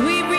sweet